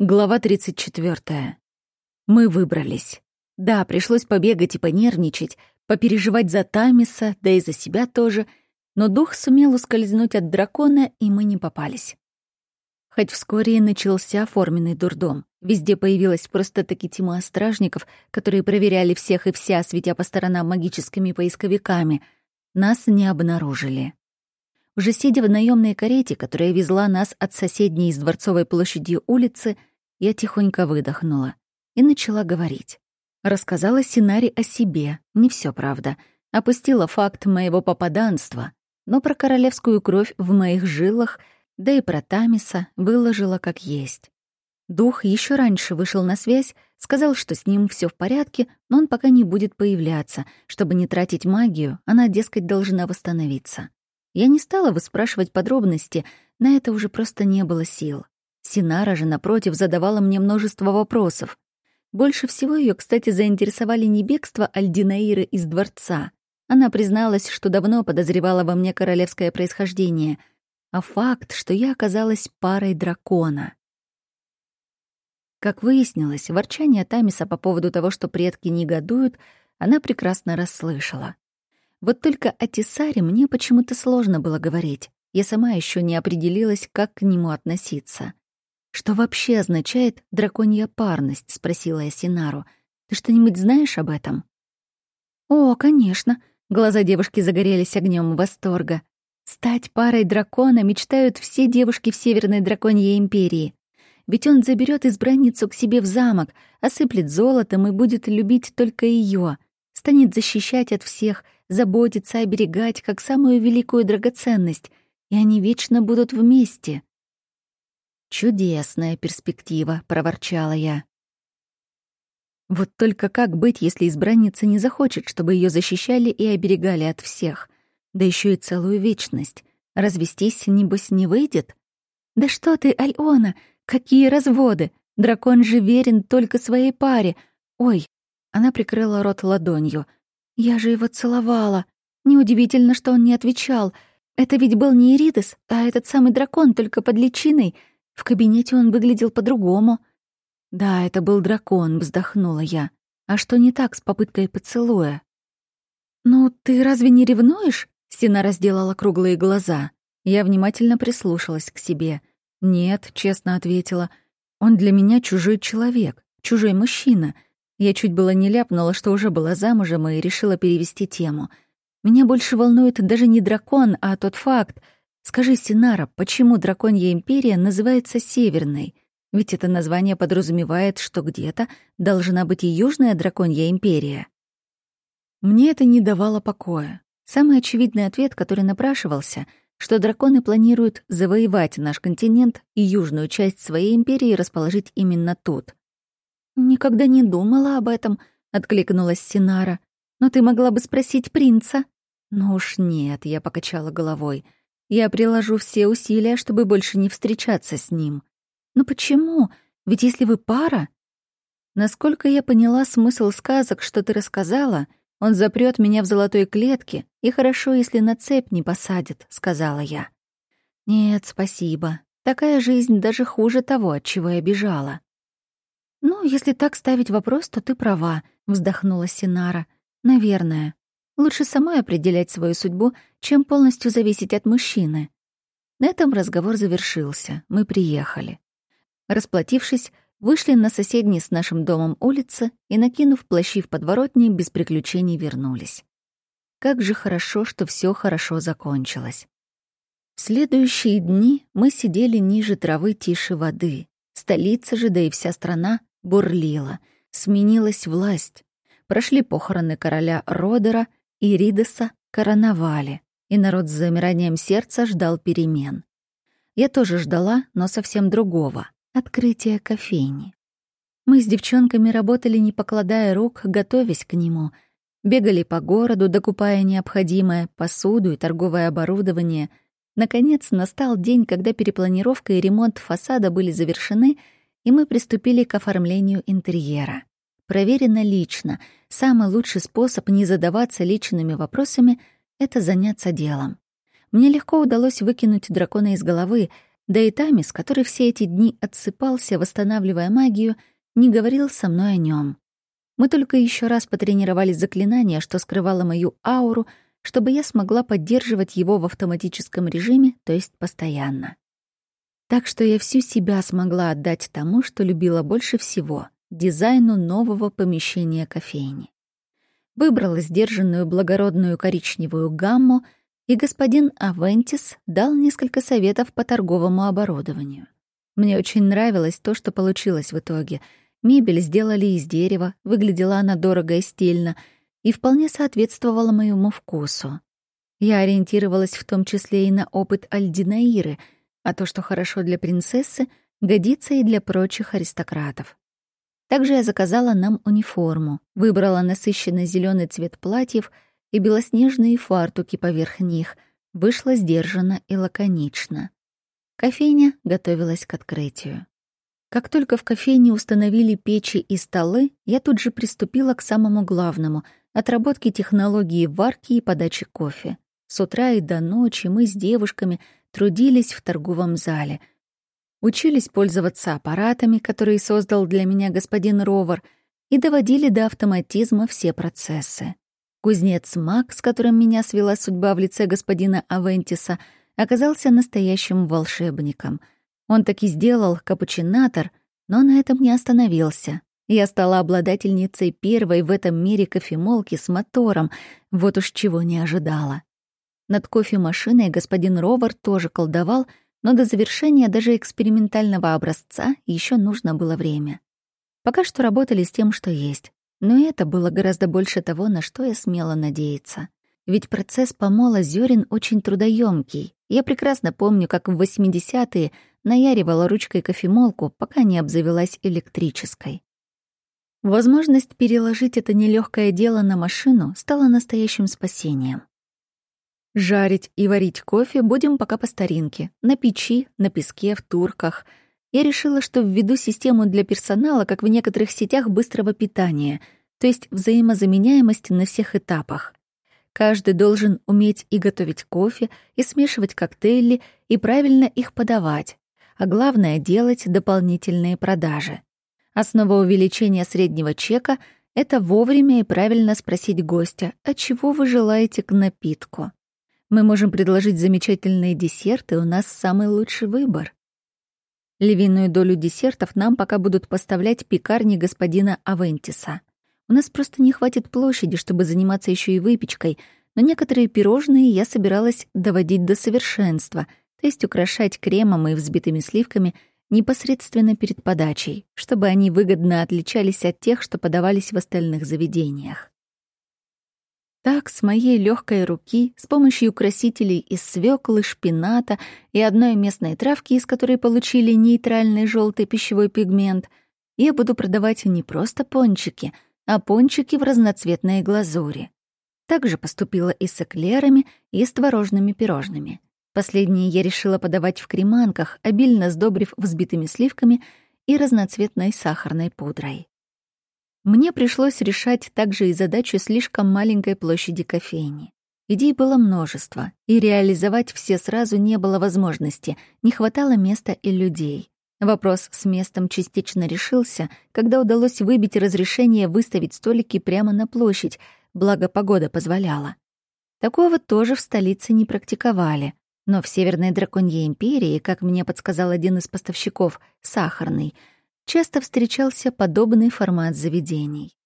Глава 34. Мы выбрались. Да, пришлось побегать и понервничать, попереживать за Тамиса, да и за себя тоже, но дух сумел ускользнуть от дракона, и мы не попались. Хоть вскоре и начался оформленный дурдом. Везде появилась просто-таки тьма стражников, которые проверяли всех и вся, светя по сторонам магическими поисковиками. Нас не обнаружили. Уже сидя в наемной карете, которая везла нас от соседней с Дворцовой площади улицы, я тихонько выдохнула и начала говорить. Рассказала Синари о себе, не все правда. Опустила факт моего попаданства, но про королевскую кровь в моих жилах, да и про Тамиса выложила как есть. Дух еще раньше вышел на связь, сказал, что с ним все в порядке, но он пока не будет появляться. Чтобы не тратить магию, она, дескать, должна восстановиться. Я не стала выспрашивать подробности, на это уже просто не было сил. Синара же, напротив, задавала мне множество вопросов. Больше всего ее, кстати, заинтересовали не бегство Альдинаиры из дворца. Она призналась, что давно подозревала во мне королевское происхождение, а факт, что я оказалась парой дракона. Как выяснилось, ворчание Тамиса по поводу того, что предки негодуют, она прекрасно расслышала. Вот только о Тесаре мне почему-то сложно было говорить. Я сама еще не определилась, как к нему относиться. «Что вообще означает драконья парность?» — спросила я Синару. «Ты что-нибудь знаешь об этом?» «О, конечно!» — глаза девушки загорелись огнем восторга. «Стать парой дракона мечтают все девушки в Северной Драконьей Империи. Ведь он заберет избранницу к себе в замок, осыплет золотом и будет любить только ее, станет защищать от всех, заботиться, оберегать, как самую великую драгоценность, и они вечно будут вместе. «Чудесная перспектива», — проворчала я. Вот только как быть, если избранница не захочет, чтобы ее защищали и оберегали от всех? Да еще и целую вечность. Развестись, небось, не выйдет? Да что ты, Альона, какие разводы! Дракон же верен только своей паре. Ой, она прикрыла рот ладонью. Я же его целовала. Неудивительно, что он не отвечал. Это ведь был не Иридес, а этот самый дракон, только под личиной — в кабинете он выглядел по-другому. Да, это был дракон, вздохнула я. А что не так с попыткой поцелуя? Ну, ты разве не ревнуешь? Стена разделала круглые глаза. Я внимательно прислушалась к себе. «Нет», — честно ответила. «Он для меня чужой человек, чужой мужчина». Я чуть было не ляпнула, что уже была замужем и решила перевести тему. Меня больше волнует даже не дракон, а тот факт, Скажи, Синара, почему Драконья империя называется Северной? Ведь это название подразумевает, что где-то должна быть и Южная Драконья империя. Мне это не давало покоя. Самый очевидный ответ, который напрашивался, что драконы планируют завоевать наш континент и южную часть своей империи расположить именно тут. «Никогда не думала об этом», — откликнулась Синара. «Но ты могла бы спросить принца». «Ну уж нет», — я покачала головой. Я приложу все усилия, чтобы больше не встречаться с ним. Но почему? Ведь если вы пара... Насколько я поняла смысл сказок, что ты рассказала, он запрет меня в золотой клетке, и хорошо, если на цепь не посадит, — сказала я. Нет, спасибо. Такая жизнь даже хуже того, от чего я бежала. «Ну, если так ставить вопрос, то ты права», — вздохнула Синара. «Наверное. Лучше самой определять свою судьбу, чем полностью зависеть от мужчины. На этом разговор завершился. Мы приехали. Расплатившись, вышли на соседней с нашим домом улице и, накинув плащи в подворотни, без приключений вернулись. Как же хорошо, что все хорошо закончилось. В следующие дни мы сидели ниже травы тише воды. Столица же, да и вся страна бурлила. Сменилась власть. Прошли похороны короля Родера — и Ридеса короновали, и народ с замиранием сердца ждал перемен. Я тоже ждала, но совсем другого — открытия кофейни. Мы с девчонками работали, не покладая рук, готовясь к нему. Бегали по городу, докупая необходимое, посуду и торговое оборудование. Наконец настал день, когда перепланировка и ремонт фасада были завершены, и мы приступили к оформлению интерьера. Проверено лично. Самый лучший способ не задаваться личными вопросами — это заняться делом. Мне легко удалось выкинуть дракона из головы, Да и Тамис, который все эти дни отсыпался, восстанавливая магию, не говорил со мной о нем. Мы только еще раз потренировали заклинание, что скрывало мою ауру, чтобы я смогла поддерживать его в автоматическом режиме, то есть постоянно. Так что я всю себя смогла отдать тому, что любила больше всего — дизайну нового помещения кофейни. Выбрала сдержанную благородную коричневую гамму — и господин Авентис дал несколько советов по торговому оборудованию. Мне очень нравилось то, что получилось в итоге. Мебель сделали из дерева, выглядела она дорого и стильно, и вполне соответствовала моему вкусу. Я ориентировалась в том числе и на опыт Альдинаиры, а то, что хорошо для принцессы, годится и для прочих аристократов. Также я заказала нам униформу, выбрала насыщенно зеленый цвет платьев — и белоснежные фартуки поверх них, вышла сдержанно и лаконично. Кофейня готовилась к открытию. Как только в кофейне установили печи и столы, я тут же приступила к самому главному — отработке технологии варки и подачи кофе. С утра и до ночи мы с девушками трудились в торговом зале. Учились пользоваться аппаратами, которые создал для меня господин Ровар, и доводили до автоматизма все процессы. Кузнец Мак, с которым меня свела судьба в лице господина Авентиса, оказался настоящим волшебником. Он таки сделал капучинатор, но на этом не остановился. Я стала обладательницей первой в этом мире кофемолки с мотором, вот уж чего не ожидала. Над кофемашиной господин Ровар тоже колдовал, но до завершения даже экспериментального образца еще нужно было время. Пока что работали с тем, что есть. Но это было гораздо больше того, на что я смела надеяться. Ведь процесс помола зерен очень трудоемкий. Я прекрасно помню, как в 80-е наяривала ручкой кофемолку, пока не обзавелась электрической. Возможность переложить это нелегкое дело на машину стала настоящим спасением. Жарить и варить кофе будем пока по старинке, на печи, на песке, в турках — я решила, что введу систему для персонала, как в некоторых сетях быстрого питания, то есть взаимозаменяемость на всех этапах. Каждый должен уметь и готовить кофе, и смешивать коктейли, и правильно их подавать, а главное — делать дополнительные продажи. Основа увеличения среднего чека — это вовремя и правильно спросить гостя, а чего вы желаете к напитку. Мы можем предложить замечательные десерты, у нас самый лучший выбор. Львиную долю десертов нам пока будут поставлять пекарни господина Авентиса. У нас просто не хватит площади, чтобы заниматься еще и выпечкой, но некоторые пирожные я собиралась доводить до совершенства, то есть украшать кремом и взбитыми сливками непосредственно перед подачей, чтобы они выгодно отличались от тех, что подавались в остальных заведениях. Так, с моей легкой руки, с помощью красителей из свеклы, шпината и одной местной травки, из которой получили нейтральный желтый пищевой пигмент, я буду продавать не просто пончики, а пончики в разноцветной глазури. Также поступила и с эклерами, и с творожными пирожными. Последние я решила подавать в креманках, обильно сдобрив взбитыми сливками и разноцветной сахарной пудрой. Мне пришлось решать также и задачу слишком маленькой площади кофейни. Идей было множество, и реализовать все сразу не было возможности, не хватало места и людей. Вопрос с местом частично решился, когда удалось выбить разрешение выставить столики прямо на площадь, благо погода позволяла. Такого тоже в столице не практиковали, но в Северной Драконьей империи, как мне подсказал один из поставщиков, сахарный — часто встречался подобный формат заведений.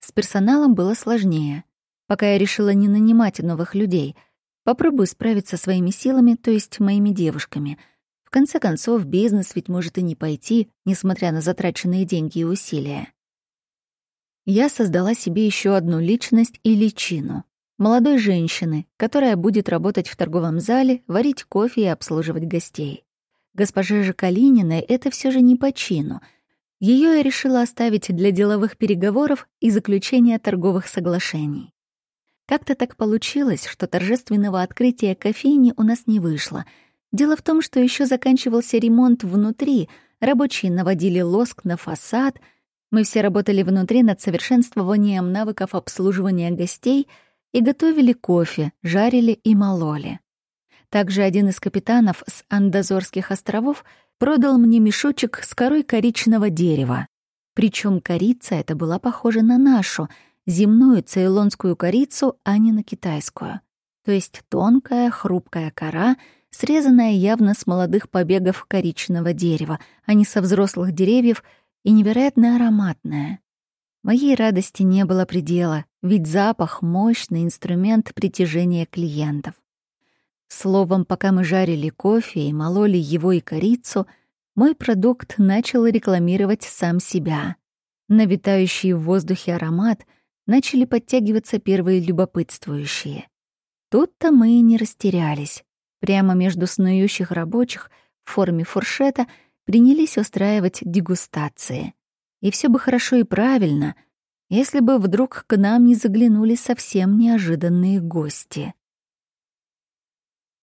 С персоналом было сложнее. Пока я решила не нанимать новых людей, попробую справиться своими силами, то есть моими девушками. В конце концов, бизнес ведь может и не пойти, несмотря на затраченные деньги и усилия. Я создала себе еще одну личность и личину. Молодой женщины, которая будет работать в торговом зале, варить кофе и обслуживать гостей. Госпоже же Калининой это все же не по чину — ее я решила оставить для деловых переговоров и заключения торговых соглашений. Как-то так получилось, что торжественного открытия кофейни у нас не вышло. Дело в том, что еще заканчивался ремонт внутри, рабочие наводили лоск на фасад, мы все работали внутри над совершенствованием навыков обслуживания гостей и готовили кофе, жарили и мололи. Также один из капитанов с Андазорских островов продал мне мешочек с корой коричного дерева. Причем корица эта была похожа на нашу, земную цейлонскую корицу, а не на китайскую. То есть тонкая, хрупкая кора, срезанная явно с молодых побегов коричного дерева, а не со взрослых деревьев, и невероятно ароматная. Моей радости не было предела, ведь запах — мощный инструмент притяжения клиентов. Словом, пока мы жарили кофе и мололи его и корицу, мой продукт начал рекламировать сам себя. На витающий в воздухе аромат начали подтягиваться первые любопытствующие. Тут-то мы и не растерялись. Прямо между снующих рабочих в форме фуршета принялись устраивать дегустации. И все бы хорошо и правильно, если бы вдруг к нам не заглянули совсем неожиданные гости.